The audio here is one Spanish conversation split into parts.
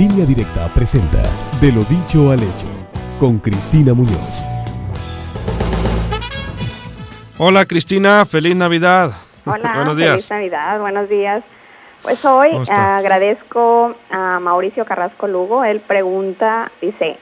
Línea Directa presenta De lo dicho al hecho con Cristina Muñoz. Hola Cristina, feliz Navidad. Hola, buenos días. feliz Navidad, buenos días. Pues hoy agradezco a Mauricio Carrasco Lugo, él pregunta, dice,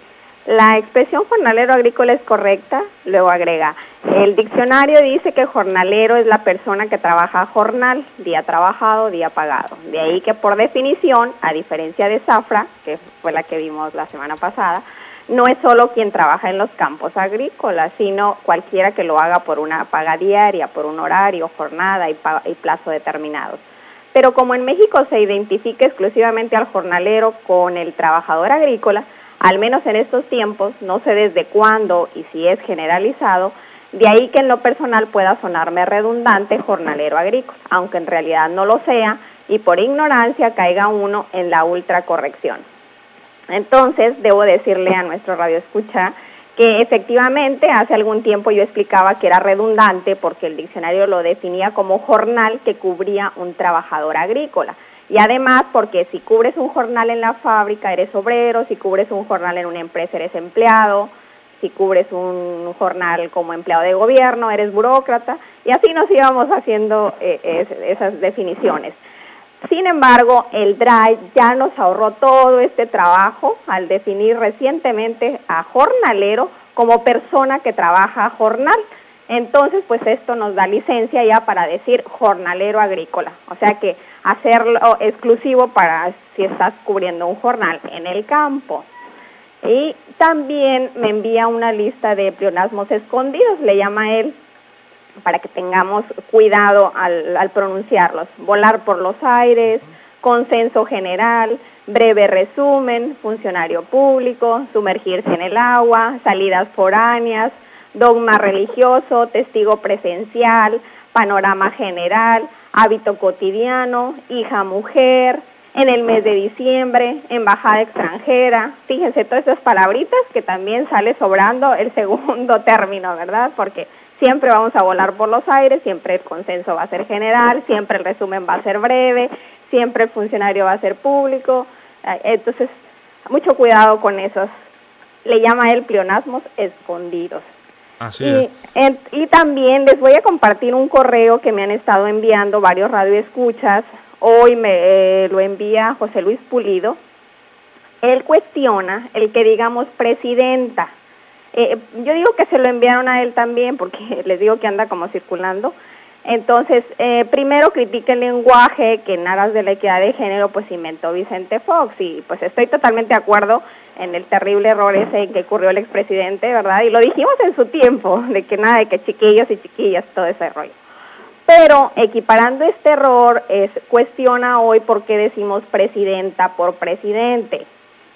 ¿la expresión jornalero agrícola es correcta? Luego agrega, el diccionario dice que jornalero es la persona que trabaja jornal, día trabajado, día pagado. De ahí que por definición, a diferencia de Zafra, que fue la que vimos la semana pasada, no es solo quien trabaja en los campos agrícolas, sino cualquiera que lo haga por una paga diaria, por un horario, jornada y, plazo determinados. Pero como en México se identifica exclusivamente al jornalero con el trabajador agrícola, al menos en estos tiempos, no sé desde cuándo y si es generalizado, de ahí que en lo personal pueda sonarme redundante jornalero agrícola, aunque en realidad no lo sea y por ignorancia caiga uno en la ultracorrección. Entonces, debo decirle a nuestro radio escucha que efectivamente hace algún tiempo yo explicaba que era redundante porque el diccionario lo definía como jornal que cubría un trabajador agrícola. Y además porque si cubres un jornal en la fábrica eres obrero, si cubres un jornal en una empresa eres empleado, si cubres un jornal como empleado de gobierno eres burócrata y así nos íbamos haciendo eh, esas definiciones. Sin embargo, el DRIVE ya nos ahorró todo este trabajo al definir recientemente a jornalero como persona que trabaja jornal. Entonces, pues esto nos da licencia ya para decir jornalero agrícola. O sea que hacerlo exclusivo para si estás cubriendo un jornal en el campo. Y también me envía una lista de pleonasmos escondidos, le llama él, para que tengamos cuidado al, pronunciarlos. Volar por los aires, consenso general, breve resumen, funcionario público, sumergirse en el agua, salidas foráneas, dogma religioso, testigo presencial, panorama general, hábito cotidiano, hija mujer, en el mes de diciembre, embajada extranjera. Fíjense todas esas palabritas que también sale sobrando el segundo término, ¿verdad? Porque siempre vamos a volar por los aires, siempre el consenso va a ser general, siempre el resumen va a ser breve, siempre el funcionario va a ser público. Entonces, mucho cuidado con esos, le llama él pleonasmos escondidos. Así y, y también les voy a compartir un correo que me han estado enviando varios radioescuchas. Hoy me eh, lo envía José Luis Pulido. Él cuestiona el que digamos presidenta eh, yo digo que se lo enviaron a él también porque les digo que anda como circulando. Entonces, eh, primero critique el lenguaje que en aras de la equidad de género pues inventó Vicente Fox y pues estoy totalmente de acuerdo en el terrible error ese en que ocurrió el expresidente, ¿verdad? Y lo dijimos en su tiempo, de que nada, de que chiquillos y chiquillas, todo ese rollo. Pero equiparando este error, es, cuestiona hoy por qué decimos presidenta por presidente.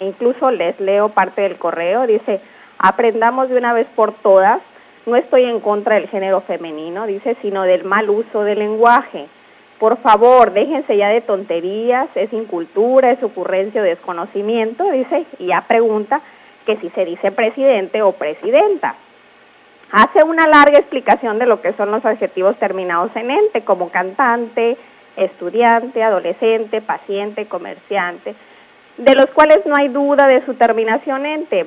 incluso les leo parte del correo, dice, Aprendamos de una vez por todas, no estoy en contra del género femenino, dice, sino del mal uso del lenguaje. Por favor, déjense ya de tonterías, es incultura, es ocurrencia o desconocimiento, dice, y ya pregunta que si se dice presidente o presidenta. Hace una larga explicación de lo que son los adjetivos terminados en ente, como cantante, estudiante, adolescente, paciente, comerciante, de los cuales no hay duda de su terminación ente,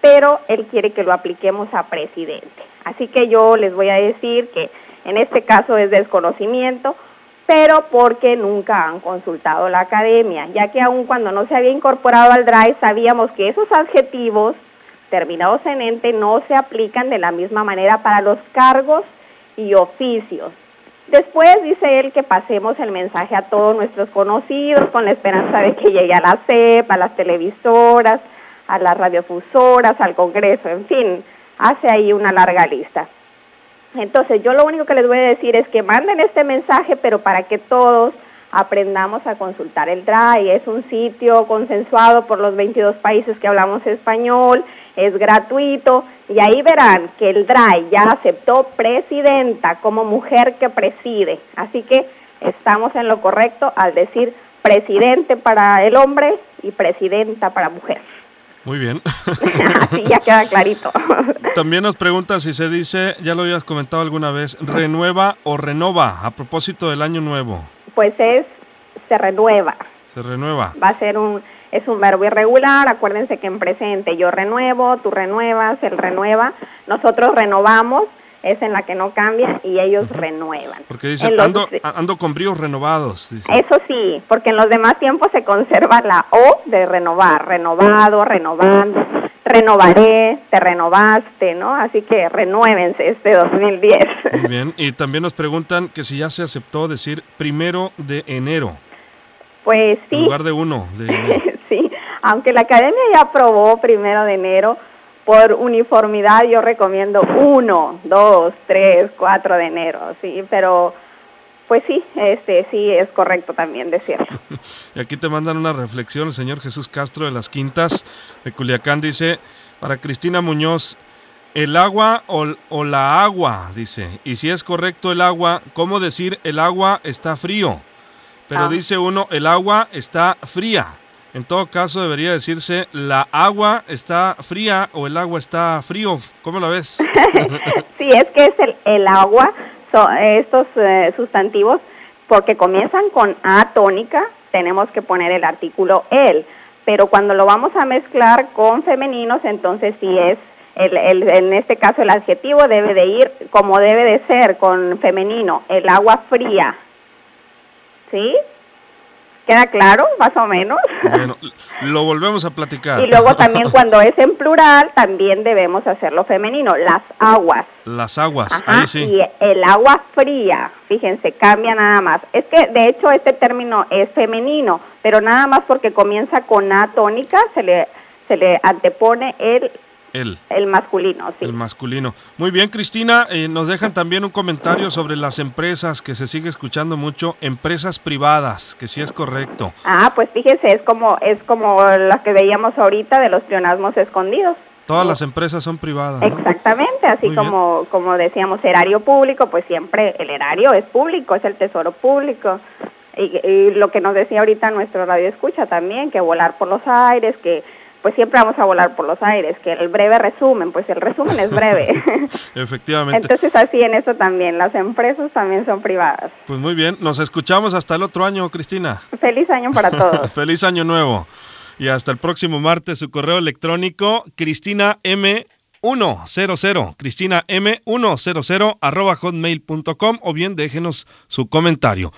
pero él quiere que lo apliquemos a presidente. Así que yo les voy a decir que en este caso es desconocimiento, pero porque nunca han consultado la academia, ya que aun cuando no se había incorporado al DRIVE sabíamos que esos adjetivos terminados en ente no se aplican de la misma manera para los cargos y oficios. Después dice él que pasemos el mensaje a todos nuestros conocidos con la esperanza de que llegue a la CEP, a las televisoras, a las radiofusoras, al Congreso, en fin, hace ahí una larga lista. Entonces, yo lo único que les voy a decir es que manden este mensaje, pero para que todos aprendamos a consultar el DRAI. Es un sitio consensuado por los 22 países que hablamos español, es gratuito y ahí verán que el DRAI ya aceptó presidenta como mujer que preside. Así que estamos en lo correcto al decir presidente para el hombre y presidenta para mujer. Muy bien. Así ya queda clarito. También nos pregunta si se dice, ya lo habías comentado alguna vez, renueva o renova a propósito del año nuevo. Pues es, se renueva. Se renueva. Va a ser un, es un verbo irregular, acuérdense que en presente yo renuevo, tú renuevas, él renueva, nosotros renovamos, es en la que no cambia y ellos renuevan. Porque dice, ando, ando, con bríos renovados. Eso sí, porque en los demás tiempos se conserva la O de renovar, renovado, renovando, renovaré, te renovaste, ¿no? Así que renuévense este 2010. Muy bien, y también nos preguntan que si ya se aceptó decir primero de enero. Pues sí. En lugar de uno. sí, aunque la academia ya aprobó primero de enero, por uniformidad yo recomiendo uno, dos, tres, cuatro de enero, sí, pero pues sí, este sí es correcto también decirlo. y aquí te mandan una reflexión, el señor Jesús Castro de las Quintas de Culiacán dice, para Cristina Muñoz, el agua o, o, la agua, dice. Y si es correcto el agua, ¿cómo decir el agua está frío? Pero ah. dice uno, el agua está fría. En todo caso, debería decirse la agua está fría o el agua está frío. ¿Cómo lo ves? sí, es que es el, agua, estos eh, sustantivos, porque comienzan con A tónica, tenemos que poner el artículo el. Pero cuando lo vamos a mezclar con femeninos, entonces sí es el, en este caso el adjetivo debe de ir como debe de ser con femenino, el agua fría. ¿Sí? ¿Queda claro, más o menos? Bueno, lo volvemos a platicar. Y luego también cuando es en plural, también debemos hacerlo femenino, las aguas. Las aguas, ahí sí. Y el agua fría, fíjense, cambia nada más. Es que de hecho este término es femenino, pero nada más porque comienza con A tónica, se le, se le antepone el el. masculino, sí. El masculino. Muy bien, Cristina, eh, nos dejan también un comentario sobre las empresas, que se sigue escuchando mucho, empresas privadas, que sí es correcto. Ah, pues fíjese, es como, es como las que veíamos ahorita de los pleonasmos escondidos. Todas las empresas son privadas. Exactamente, así como, como decíamos, erario público, pues siempre el erario es público, es el tesoro público. Y, y, lo que nos decía ahorita nuestro radio escucha también, que volar por los aires, que pues siempre vamos a volar por los aires, que el breve resumen, pues el resumen es breve. Efectivamente. Entonces así en eso también, las empresas también son privadas. Pues muy bien, nos escuchamos hasta el otro año, Cristina. Feliz año para todos. Feliz año nuevo. Y hasta el próximo martes, su correo electrónico, Cristina M. 100, Cristina M100 arroba hotmail.com o bien déjenos su comentario.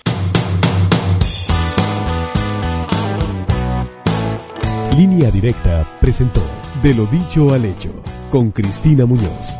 Línea Directa presentó De lo dicho al hecho con Cristina Muñoz.